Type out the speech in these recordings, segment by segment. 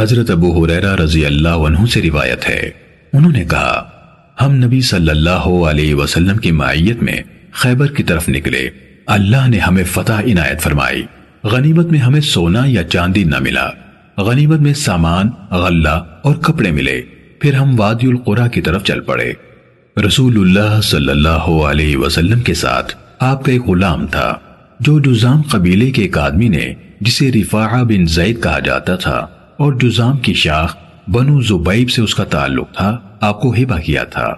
حضرت ابو حریرہ رضی اللہ عنہ سے روایت ہے۔ انہوں نے کہا، ہم نبی صلی اللہ علیہ وسلم کی معیت میں خیبر کی طرف نکلے۔ اللہ نے ہمیں فتح عنایت فرمائی۔ غنیمت میں ہمیں سونا یا چاندی نہ ملا۔ غنیمت میں سامان، غلہ اور کپڑے ملے۔ پھر ہم وادی القرا کی طرف چل پڑے۔ رسول اللہ صلی اللہ علیہ وسلم کے ساتھ آپ کا ایک غلام تھا، جو جزام قبیلے کے ایک آدمی نے، جسے رفاعہ بن زید کہا جاتا تھا۔ اور جزام کی شاخ بنو زبیب سے اس کا تعلق تھا، آپ کو ہبا کیا تھا۔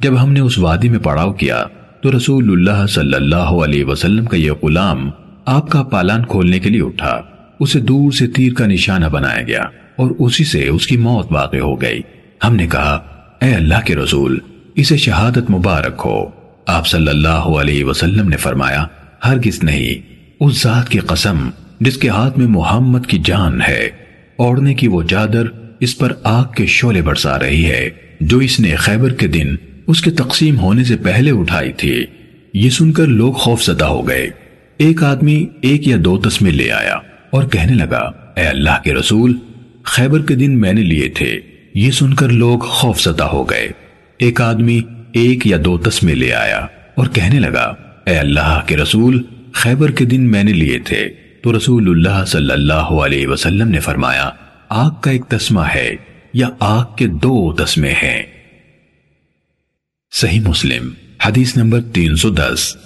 جب ہم نے اس وادی میں پڑاؤ کیا، تو رسول اللہ صلی اللہ علیہ وسلم کا یہ غلام آپ کا پالان کھولنے کے لیے اٹھا۔ اسے دور سے تیر کا نشانہ بنایا گیا اور اسی سے اس کی موت واقع ہو گئی۔ ہم نے کہا، اے اللہ کے رسول، اسے شہادت مبارک ہو۔ آپ صلی اللہ علیہ وسلم نے فرمایا، ہرگز نہیں، اس ذات کی قسم جس کے ہاتھ میں محمد کی جان ہے۔ اوڑنے کی وہ چادر اس پر آگ کے شولے برسا رہی ہے، جو اس نے خیبر کے دن اس کے تقسیم ہونے سے پہلے اٹھائی تھی۔ یہ سن کر لوگ خوف زدہ ہو گئے۔ ایک آدمی ایک یا دو تسمے لے آیا اور کہنے لگا، اے اللہ کے رسول، خیبر کے دن میں نے لیے تھے۔ یہ سن کر لوگ خوف زدہ ہو گئے۔ ایک آدمی ایک یا دو تسمے لے آیا اور کہنے لگا، اے اللہ کے رسول، خیبر کے دن میں نے لیے تھے۔ تو رسول اللہ صلی اللہ علیہ وسلم نے فرمایا، آگ کا ایک تسمہ ہے یا آگ کے دو تسمے ہیں۔ صحیح مسلم، حدیث نمبر تین سو دس۔